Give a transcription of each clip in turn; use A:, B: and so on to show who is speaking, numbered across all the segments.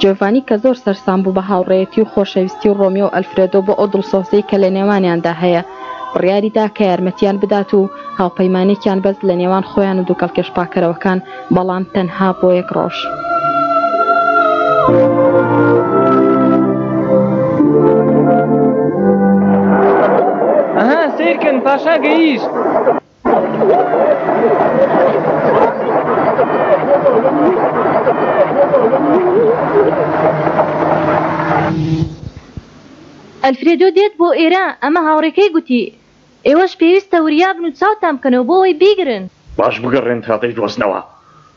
A: جیۆڤانی کە زۆر سەرسام بوو بە هاوڕێیەتی و خۆشەویستی و ڕۆمیۆ و ئەلفرێدۆ بۆ ئەو دڵسۆزیەی کە لە نێوانیاندا هەیە، بڕیاری دا کە یارمەتیان بدات و هاوپەیمانێکیان بەست لە نێوان خۆیان و دوکەڵکێش پاکەرەوەکان، بەڵام تەنها بۆ یەک ڕۆژ.
B: ئەها سەیرکەن پاشا گەیشت.
C: ئەلفرێدۆ دێت بۆ ئێرە، ئەمە هاوڕێکەی گوتی، ئێوەش پێویستە وریا بن و چاوتان بکەنەوە بۆ ئەوەی بیگرن.
D: باش بگەڕێن
C: تا دەیدۆزنەوە.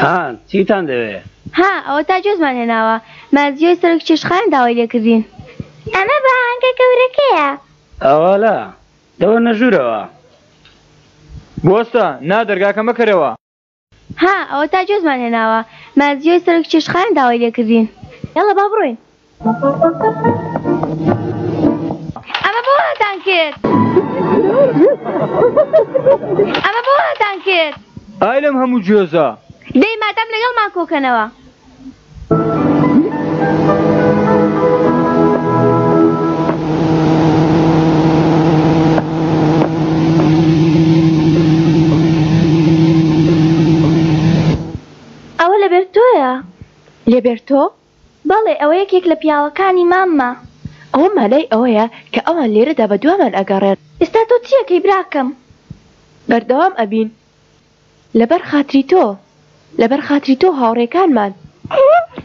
E: ها چیتان دەوێ؟
C: ها ئەوەتا جۆزمان هێناوە مازیۆی سەرۆکی چێشتخانە داوای لێکردین. ئەمە بەهانگە گەورەکەیە.
E: ئەوەلا دەوەرنە ژوورەوە.
B: بوەستە، نا دەرگاکە مەکەرەوە.
C: ها ئەوەتا جۆزمان هێناوە مازیۆی سەرۆکی چێشتخانە داوای لێکردین. یاڵڵا با بڕۆین. ئەمە بۆ هاتان کرد ئەمە بۆ هاتان کرد
B: ئای لەم هەموو جۆزە
C: دەی مادام لەگەڵمان کۆکەنەوە ئەوە لەبەر تۆیە
A: لەبەر تۆ؟
C: بەڵێ ئەوە یەکێک لە پیاوەکانی ماممە.
A: ئەوە مانای ئەوەیە کە ئەوان لێرەدا بە دوامان ئەگەڕێن.
C: ئێستا تۆ چی ئەکەی براکەم؟
A: بەردەوام ئەبین لەبەر خاتری تۆ، لەبەر خاتری تۆ و هاوڕێکانمان.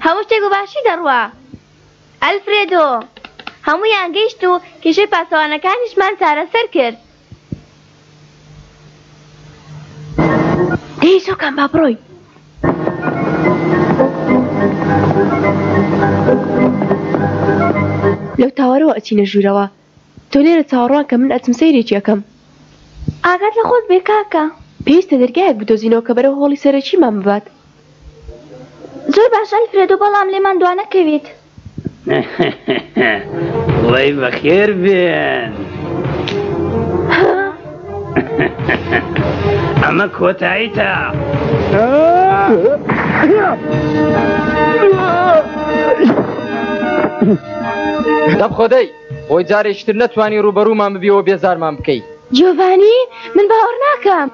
C: هەموو شتێک بە باشی دەڕوا ئەلفرێدۆ. هەموویان گەیشت و کێشەی پاسەوانەکانیشمان چارەسەر کرد.
A: دەی سۆکان با بڕۆی لەو تاوەرەوە ئەچینە ژوورەوە تۆ لێرە چاوەڕوان کە من ئەچم سەیرێکی ئەکەم
C: ئاگات لە خۆت بێ کاکە
A: پێویستە دەرگایەک بدۆزینەوە کە بەرەو هۆڵی سەرەکیمان ببات
C: زۆر باشە ئەلفرێدۆ بەڵام لێمان دوانەکەوێت.
E: وەی بەخێر بێن ئەمە کۆتاییتە
B: دەب خۆدەی خۆی جارێکتر نەتوانی ڕوبەرومان ببیەوە بێزارمان بکەیت
C: جۆڤانی من باوەڕ ناکەم.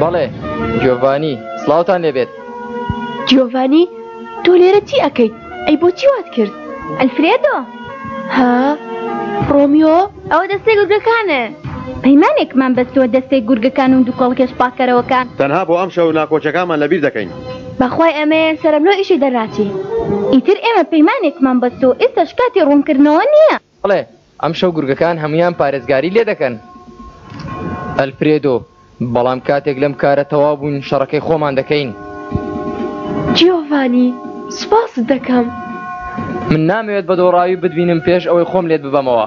B: بەڵێ جۆڤانی سلااوان لێبێت
A: جۆڤانی تۆ لێرە چی ئەەکەیت ئەی بۆچی وات کرد
C: ئەلفرێدۆ
A: ها ڕۆمیۆ
C: ئەوە دەستێ گورگەکانە پەیمانێکمان بەستووە دەستێک گورگەکان و دووکەڵکێش پاکەرەوەکان
F: تەنها بۆ ئەم شەو ناکۆچەکانمان لەبیر دەکەین
C: بەخوای ئەمەیان سەرم لۆ ئیشی دەرناچی ئیتر ئێمە پەیمانێکمان بەستۆ ئێستا شکاتی ڕوونکردنەوە نییە
B: بەڵێ ئەمشەو گورگەکان هەمویان پارێزگاری لێ دەکەن ئەلفرێدۆ بەڵام کاتێک لەم کارە تەواو بووین شەڕەکەی خۆمان دەکەین
A: جیۆڤانی سوپاست دەکەم
B: من نامەوێت بە دۆڕاوی بدبینم پێش ئەوەی خۆم لێت ببەمەوە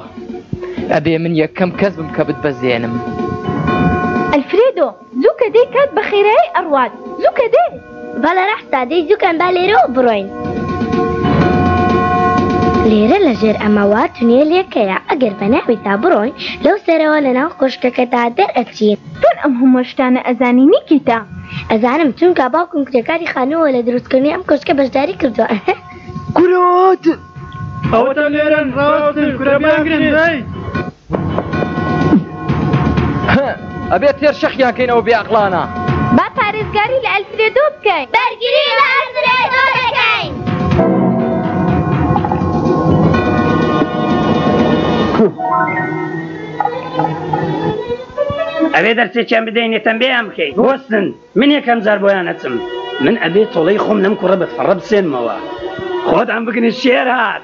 B: ئەبێ من یەکەم کەس بم کە بتبەزێنم
C: ئەلفرێدۆ زوو کە دێی کات بە خێرایی ئەڕوات زوو کە دێ. با لە ڕەحسا دێی زوو کەن با لێرەوە بڕۆین. لێرە لە ژێر ئەمەوە تونێلێکەیە ئەگەر بە ناویدا بڕۆین لەو سەرەوە لە ناو کۆشکەکەدا دەر ئەچین. چۆن ئەم هەمووە شتانە ئەزانی نیکیتا؟ ئەزانم چونکا باوکم کرێکاری خانووە لە دروست کردنی ئەم کۆشکە بەشداری کردووە
G: ئەهە. کورە ئەوە تە. ئەوەتە لێرەن ڕاستن کورە بیانگرن دەی.
B: ئەبێت تێر شەخیان کەینەوە بێ ئەقلانە
C: با پارێزگاری لە ئەلفرێدۆ بکەین بەرگری لە ئەلفرێدۆ دەکەین
E: ئەوێ دەرسێکیان بدەین تەمبێیان بکەین بۆستن من یەکەم جار بۆیان نەچم من ئەبێ تۆڵەی خۆم لەم کوڕە بەفەڕە بسێنمەوە خۆتان بگنی شێر هات.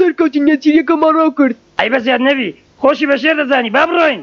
G: سەرکەوتین نێچیریەکەمان ڕاو کرد
E: ئەی بە زیاد نەبی خۆشی بە شێر دەزانی با بڕۆین.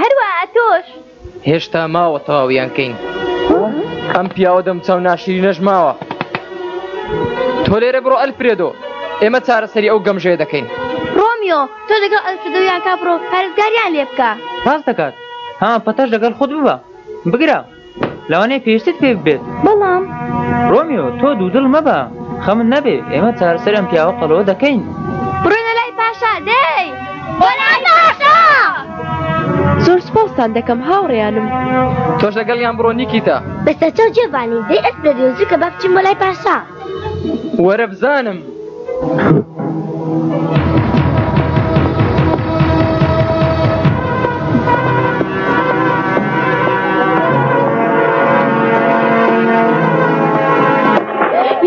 C: هەروا ئەتۆش
B: هێشتا ماوە تەواویان کەین ئەم پیاوە دەم چاو ناشری نەش ماوە تۆ لێرە بڕۆ ئەلفرێدۆ ئێمە چارەسەری ئەو گەمژێ دەکەین
C: ڕۆمیۆ تۆ لەگەڵ ئەلفرێدۆ یاکا بڕۆ پارێزگاریان لێ بکە
H: باس دەکات ها پەتەش لەگەڵ خود ببە بگرە لەوانەیە پێویستت پێ بێت
C: بەڵام
H: ڕۆمیۆ تۆ دوودڵ مەبە خەمت نەبێ ئێمە چارەسەر ئەم پیاوە قەڵەوە دەکەین
C: بڕۆینە لای پاشا دەی بۆ لای پاشا
A: زۆر سپاستان دەکەم هاوڕێیانم
B: تۆش لەگەڵیان بڕۆ
C: نیکیتا بەسەرچاو جێبانی دەی ئەس دەدوێنجو کە با بچین بۆ لای پاشا
B: وەرە بزانم.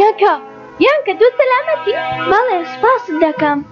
A: یانکە
C: یانکە تۆ سەلامەتی بەڵێ سوپاست دەکەم.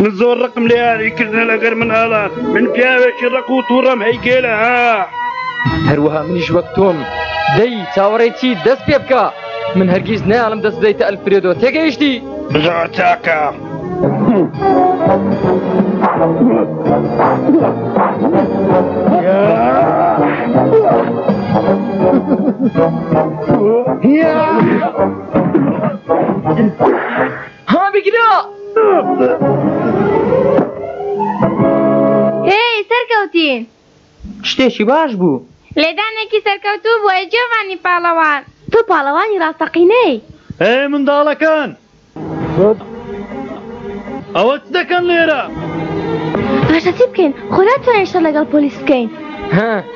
E: من زۆر ڕقم لە یاریکردنە لەگەر من ئالا من پیاوێکی ڕق و تووڕەم هەیگەێلە ها
B: هەروەها منیش وەک تۆم دەی چاوەڕێکی دەست پێ بکە من هەرگیز نیانم دەست بدەیتە ئەلفرێدۆ تێگەیشتی
E: بزۆ چاکە. Yeah.
B: ها بگرە
C: هێی سەرکەوتین
H: شتێکی باش بوو
C: لێدانێکی سەرکەوتوو بووە جێوانی پاڵەوان تۆ پاڵەوانی ڕاستەقینەی
G: هێ منداڵەکان ئەوە چ دەکەن لێرە؟
C: باشە چی بکەین خۆ ناتوانین شەر لەگەڵ پۆلیس بکەین
B: ها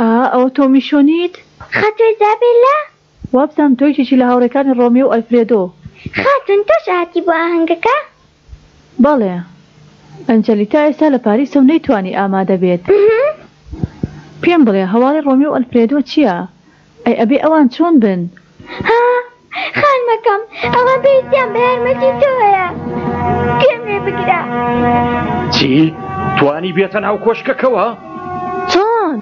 C: ئا ئەوە تۆ
I: میشۆنیت؟ خا تۆی زابێ لە؟
J: وابزانم تۆ یەکێکی لە هاوڕێکانی ڕۆمیۆ و ئەلفرێدۆ.
I: خاتوون تۆش هاتی بۆ ئاهەنگەکە؟
J: بەڵێ. ئەنجەلیتا ئێستا لە پاریسە و نەیتوانی ئامادە بێت. پێم بڵێ هەواڵی ڕۆمیۆ و ئەلفرێدۆ چییە؟ ئەی ئەبێ ئەوان چۆن بن؟
I: ها خانمەکەم ئەوان پێویستیان بە یارمەتی تۆیە گوێم لێ بگرە
D: چی توانی بێتە ناو کۆشکەکەوە
J: چۆن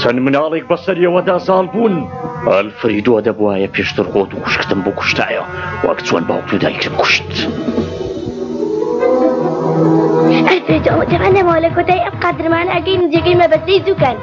D: چەند مناڵێک بەسەریەوەدا زاڵ بوون ئەلفریدۆ دەبواە پێشتر خۆت و خوشکتم بۆ کوشتایە وەک چۆن باوت و دایکم کوشت.
I: ئەوە دەمانەوە لە کۆتای ئەم قادرمان ئەگەین جێگەی مەبەستی دووکەن.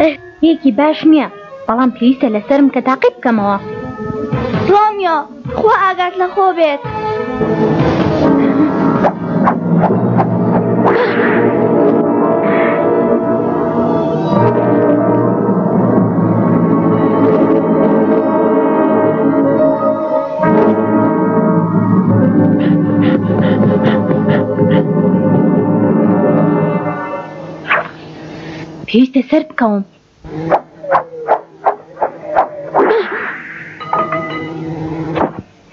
I: ئه
A: یەکی باش نییە بەڵام پێویستە لەسەرم کە تاقی بکەمەوە
I: سڵاونیۆ خوا ئاگات لە خۆ بێت.
A: پێویستە سەر بکەوم.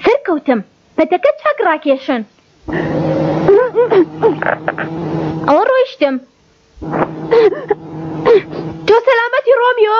A: سەرکەوتم. پەتەکە چاک ڕاکێشن. ئەوە ڕۆیشتم. تۆ سەلامەتی ڕۆمیۆ؟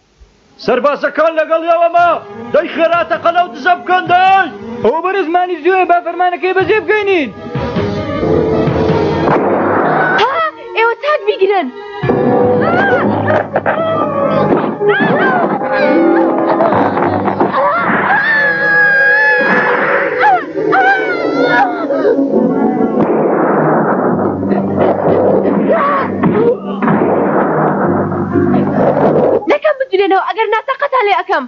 K: سەربازەکان لەگەڵ یەوە مە دەی خێرا تەقە لەو دزە بکەن دەی ئەوە بەرە زمانی زوێ با فەرمانەکەی بەزێ بگەینین
A: ئێوە تاک بیگرن نەکەم بدرێنەوە ئەگەر نا تەقەتان لێ ئەکەم.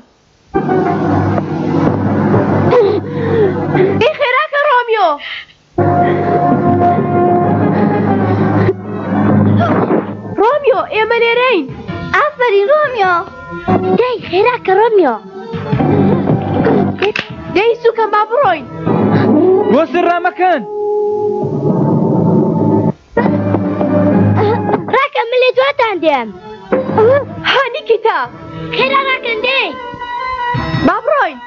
A: ئەی خێراکە ڕۆمیۆ. ڕۆمیۆ ئێمە لێرەین.
I: ئافەرین ڕۆمیۆ. دەی خێراکە ڕۆمیۆ.
A: دەی سووکەم با بڕۆین.
K: بۆ سڕ ڕامەکەن.
I: ڕاکە من لە دواتان دێم
A: هانی کیتا
I: خێرا ڕاکەن دێ
A: با بڕۆین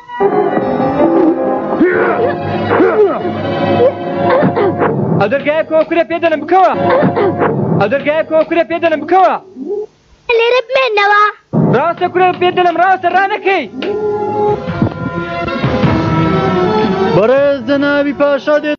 H: ئەو دەرگایە کۆ کورە پێدەنم بکەوە ئەو دەرگایە کۆ کورە پێدەنم بکەوە
I: لێرە بمێنەوە
H: ڕاستە کورە پێدەنم ڕاستە ڕانەکەی
G: بەڕێز
D: دە
I: ناوی
D: پاشا دێت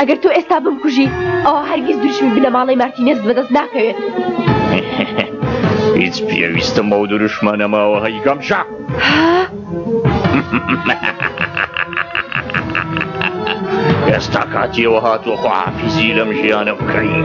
A: ئەگەر تۆ ئێستا بمکوژی ئەوە هەرگیز دروشمی بنەماڵەی مارتینێز بەدەست ناکەوێت
D: هیچ پێویستم بەو دروشمانەماوە هەیگەم شە ئێستا کاتیەوە هاتووە خۆحافیزی لەم ژیانە بکەین.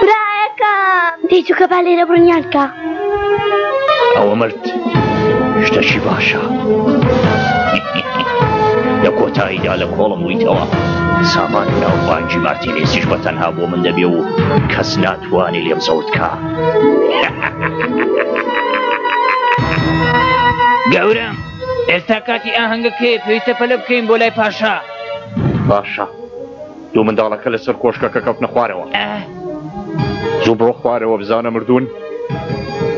I: برایەکەم دەی چووکە با لێرە بڕنیان بکە
D: ئەوە مرد شتەکی باشە لە کۆتاییدا لە کۆڵم ویتەوە سامان ناو بانجی مارتینێسیش بە تەنها بۆ من دەبێ و کەس ناتوانێ لێم زەوتکە
E: گەورم ئێستا کاتی ئاهەنگەکەی پێویستە پەلە بکەین بۆ لای پاشا
D: باشە دوو منداڵەکە لەسەر کۆشکەکە کەوتنە خوارەوە زوو بڕۆ خوارەوە بزانە مردوون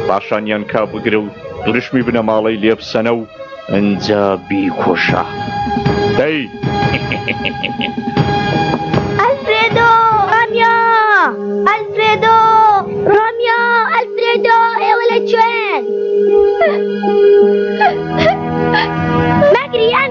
D: باشانیان کا بگرە و درشمی بنەماڵەی لێبسەنە و ئەجا بیکۆشە دەی
I: ئەلفرێدۆ ڕامیا ئەلفرێدۆ ڕامیا ئەلفرێدۆ ئێوە لە کوێن
E: مەگریان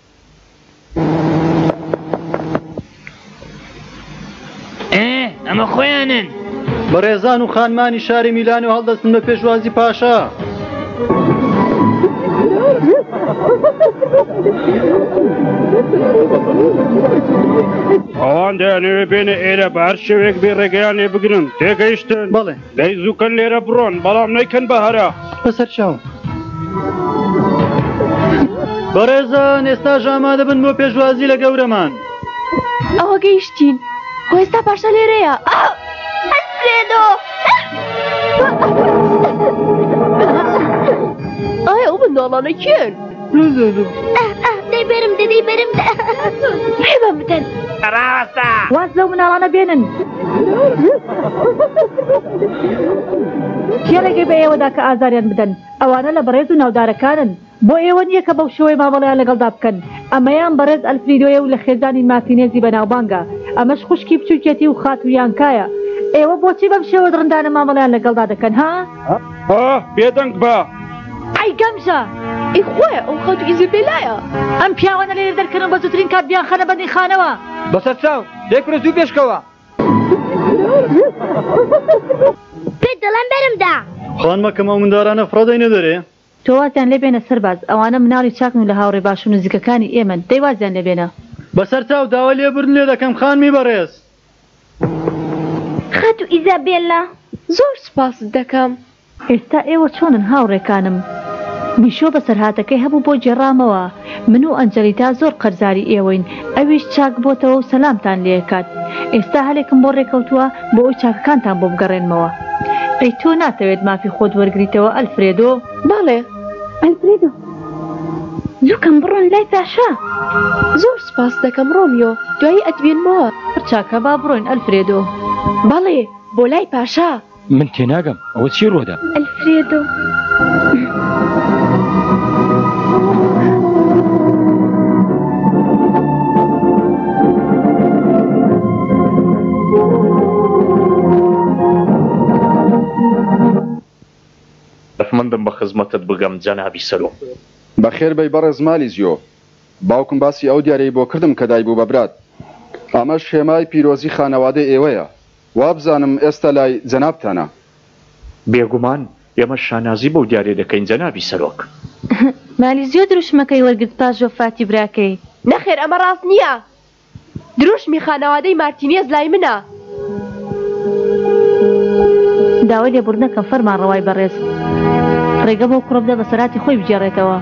E: ئەمە خۆیانن
G: بەڕێزان و خانمانی شاری میلان و هەڵدەستن بە پێشوازی پاشا.
L: ئەوان دەیانەوێ بێنە ئێرە بە هەر شێوێک بێ ڕێگەیان لێ بگرن تێگەیشتن
G: بڵێ
L: دەی زووکەن لێرە بڕۆن بەڵام نەیکەن بە هەرا
G: بەسەر چاوم بەڕێزان ئێستا ژامادە بن بۆ پێشوازی لە گەورەمان
A: ئەوە گەیشتین خۆێستا پاشە لێرەیە
I: ئەسرێنۆ
A: ئایا ئەو منداڵانە کێن؟
I: دەی بەرم دەدەی بەرم
A: بە بدەن
I: ڕاستە
J: واز لەو مناڵانە بێنن کێ ڕێگەی بە ئێوەدا کە ئازاریان بدەن ئەوانە لە بەڕێز و ناودارەکانن بۆ ئێوە نییە کە بەو شێوەی مامەڵیان لەگەڵدا بکەن ئەمەیان بەڕێز ئەلفریدۆیە و لە خێزانی ماتینێزی بەناوبانگە ئەمەش خوشکی بچووکێتی و خاتوویانکایە ئێوە بۆچی بەم شێوە دڕندانە مامەڵیان لەگەڵدا دەکەن ها؟
L: بێدەنگ بە
J: ئەی گەمژە
A: ئەی خۆیە ئەو خەوت ئیزی پێ لایە
J: ئەم پیاوانە لێ دەرکەن بە زووترین کات بیان خەنە بەندی خانەوە
B: بەسەر چاو لێ کورە زوو پێشکەوە
C: پێ دەڵێن بەرمدا
M: خانمە کەم ئەو مندارانە فڕۆدەینە دەرێ
J: تۆوازیان لێبێنە سەرباز ئەوانە مناڵی چاکن و لە هاوڕێ باش و نزیکەکانی ئێمەن دەی وازیان لێبێنە.
M: بەسەر چاو داوای لێبوردن لێ دەکەم خانمی بەڕێز.
C: خاتو ئیزابێلا
A: زۆر سوپاست دەکەم.
J: ئێستا ئێوە چۆنن هاوڕێکانم؟ میشۆ بەسەرهاتەکەی هەبوو بۆ گێڕامەوە من و ئەنجەلیتا زۆر قەرزاری ئێوەین ئەویش چاک بۆتەوە و سەلامتان لێکات ئێستا هەلێکم بۆ ڕێکەوتووە بۆ ئەوی چاکەکانتان بۆ بگەڕێنمەوە ئەی تۆ ناتەوێت مافی خۆت وەرگریتەوە ئەلفرێدۆ؟
A: بەڵێ
C: ئەلفرێدۆ، زووکەن بڕۆن لای پاشا.
A: زۆر سوپاست دەکەم، ڕۆمیۆ، دوایی ئەتبینمەوە.
J: زۆر چاکە، با بڕۆین، ئەلفرێدۆ.
A: بەڵێ، بۆ لای پاشا.
N: من تێناگەم، ئەوە چی ڕووەدا؟
C: ئەلفرێدۆ.
D: دەتمەندم بە خزمەتت بگەم جەنابی سەرۆک.
O: بەخێر بێی بەڕێز مالیزیۆ. باوکم باسی ئەو دیارەی بۆ کردم کە دایبوو بە برات. ئەمەش هێمای پیرۆزی خانەوادەی ئێوەیە. وابزانم ئێستا لای جەنابتانە.
D: بێگومان، ئێمەش شانازی بەو دیارە دەکەین جەنابی سەرۆک.
J: مالیزیۆ دروشمەکەی وەرگرت پاش وەفاتی براکەی.
A: نەخێر ئەمە ڕاست نییە. دروشمی خانەوادەی مارتینێز لای منە.
J: داوای لێبوردن ئەکەم فەرمانڕەوای بەڕێز ڕێگە بەو کوڕە بدە بەسەراتی خۆی بگێڕێتەوە.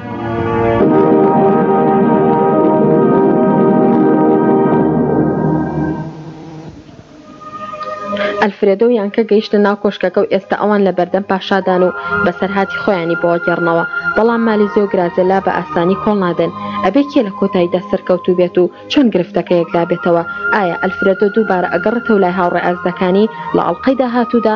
P: ئەلفرێدۆ و یانکە گەیشتە ناو کۆشکەکە و ئێستا ئەوان لە بەردەم پاشادان و بەسەرهاتی خۆیانی بۆ گێڕنەوە، بەڵام مالیزێ و گرازێلا بە ئاسانی کۆڵ نادەن. ئەبێ کێ لە کۆتاییدا سەرکەوتوو بێت و چۆن گرفتەکە یەکلابێتەوە؟ ئایا ئەلفرێدۆ دووبارە ئەگەڕێتەوە لای هاوڕێ ئازدەکانی لە ئەڵقەی داهاتوودا؟